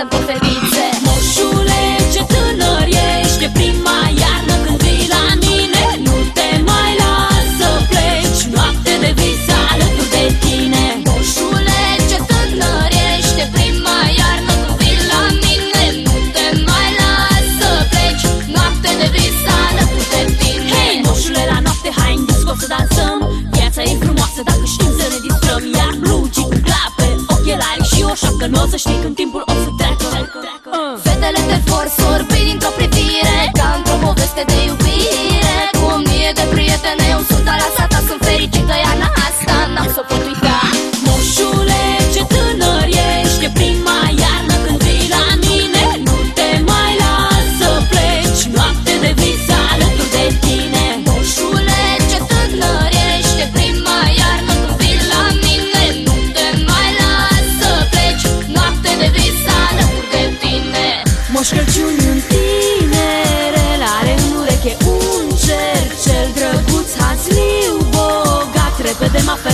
cântăm cu fetițe Moșule, ce tânăr ești, e prima iarnă când vii la mine. Nu te mai las să pleci, noapte de vis alături de tine. Moșule, ce tânăr ești, e prima iarnă când vii la mine. Nu te mai las să pleci, noapte de vis alături de tine. Hei, moșule, la noapte hai în disco să dansăm. Viața e frumoasă dacă știm să ne distrăm. Iar blugii cu clape, ochelari și o șapcă Nu o să știi când timpul o să Fetele te vor sorbi dintr-o them off